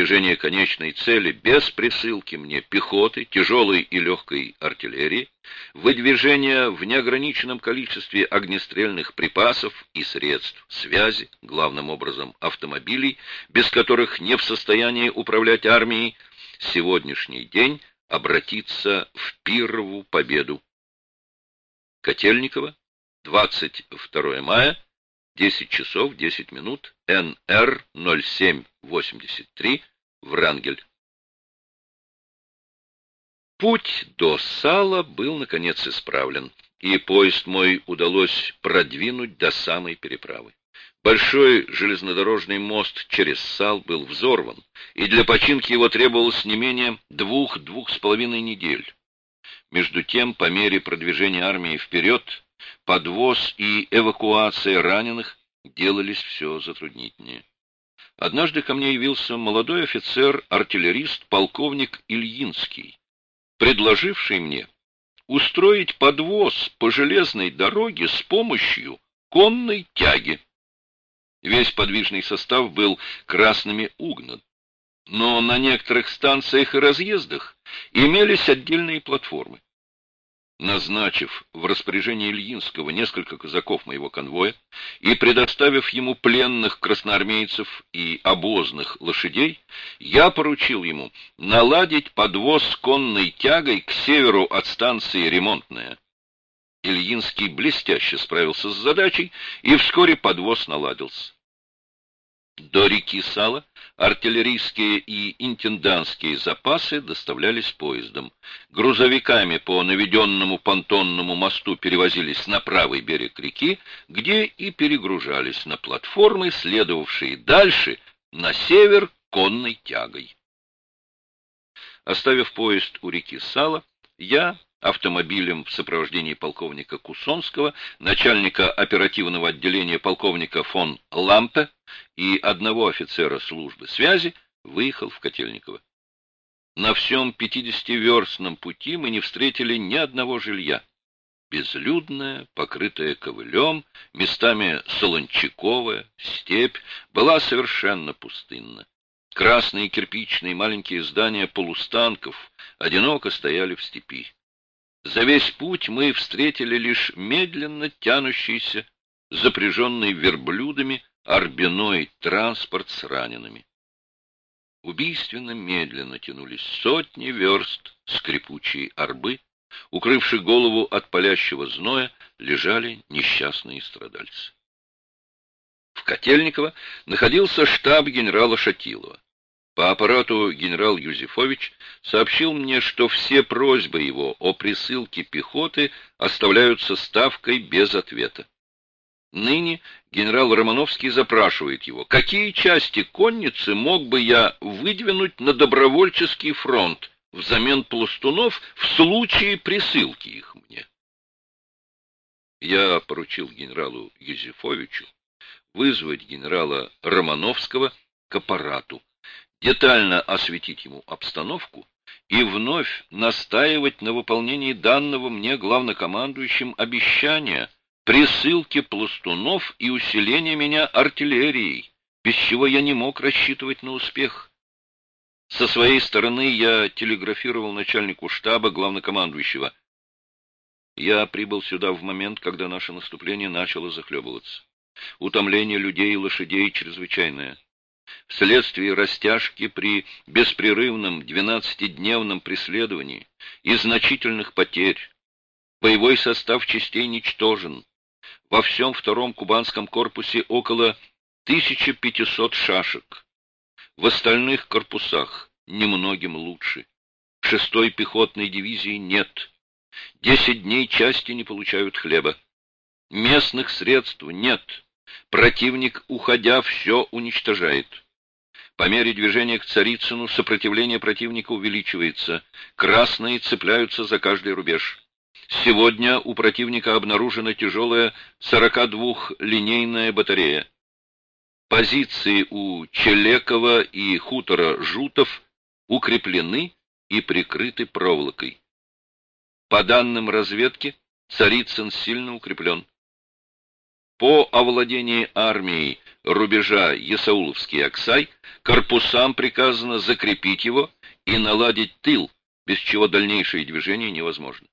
достижения конечной цели без присылки мне пехоты, тяжелой и легкой артиллерии, выдвижения в неограниченном количестве огнестрельных припасов и средств связи, главным образом автомобилей, без которых не в состоянии управлять армией, сегодняшний день обратиться в пирову победу. Котельниково, 22 мая, 10 часов 10 минут, НР 0783, Врангель. Путь до Сала был, наконец, исправлен, и поезд мой удалось продвинуть до самой переправы. Большой железнодорожный мост через Сал был взорван, и для починки его требовалось не менее двух-двух с половиной недель. Между тем, по мере продвижения армии вперед, подвоз и эвакуация раненых делались все затруднительнее. Однажды ко мне явился молодой офицер-артиллерист полковник Ильинский, предложивший мне устроить подвоз по железной дороге с помощью конной тяги. Весь подвижный состав был красными угнан, но на некоторых станциях и разъездах имелись отдельные платформы. Назначив в распоряжение Ильинского несколько казаков моего конвоя и предоставив ему пленных красноармейцев и обозных лошадей, я поручил ему наладить подвоз конной тягой к северу от станции Ремонтная. Ильинский блестяще справился с задачей, и вскоре подвоз наладился. До реки Сала артиллерийские и интендантские запасы доставлялись поездом. Грузовиками по наведенному понтонному мосту перевозились на правый берег реки, где и перегружались на платформы, следовавшие дальше, на север конной тягой. Оставив поезд у реки Сала, я автомобилем в сопровождении полковника Кусонского, начальника оперативного отделения полковника фон Лампе и одного офицера службы связи, выехал в Котельниково. На всем 50-верстном пути мы не встретили ни одного жилья. Безлюдная, покрытая ковылем, местами солончаковая, степь, была совершенно пустынна. Красные кирпичные маленькие здания полустанков одиноко стояли в степи. За весь путь мы встретили лишь медленно тянущийся, запряженный верблюдами, орбиной транспорт с ранеными. Убийственно медленно тянулись сотни верст скрипучие арбы, укрывши голову от палящего зноя, лежали несчастные страдальцы. В Котельниково находился штаб генерала Шатилова. По аппарату генерал Юзефович сообщил мне, что все просьбы его о присылке пехоты оставляются ставкой без ответа. Ныне генерал Романовский запрашивает его, какие части конницы мог бы я выдвинуть на добровольческий фронт взамен пластунов в случае присылки их мне. Я поручил генералу Юзефовичу вызвать генерала Романовского к аппарату детально осветить ему обстановку и вновь настаивать на выполнении данного мне главнокомандующим обещания присылки пластунов и усиления меня артиллерией, без чего я не мог рассчитывать на успех. Со своей стороны я телеграфировал начальнику штаба главнокомандующего. Я прибыл сюда в момент, когда наше наступление начало захлебываться. Утомление людей и лошадей чрезвычайное. Вследствие растяжки при беспрерывном двенадцатидневном преследовании и значительных потерь боевой состав частей ничтожен. Во всем втором кубанском корпусе около 1500 шашек. В остальных корпусах немногим лучше. Шестой пехотной дивизии нет. Десять дней части не получают хлеба. Местных средств нет. Противник, уходя, все уничтожает. По мере движения к Царицыну сопротивление противника увеличивается. Красные цепляются за каждый рубеж. Сегодня у противника обнаружена тяжелая 42-линейная батарея. Позиции у Челекова и хутора Жутов укреплены и прикрыты проволокой. По данным разведки, Царицын сильно укреплен. По овладении армией рубежа Ясауловский-Аксай корпусам приказано закрепить его и наладить тыл, без чего дальнейшее движение невозможно.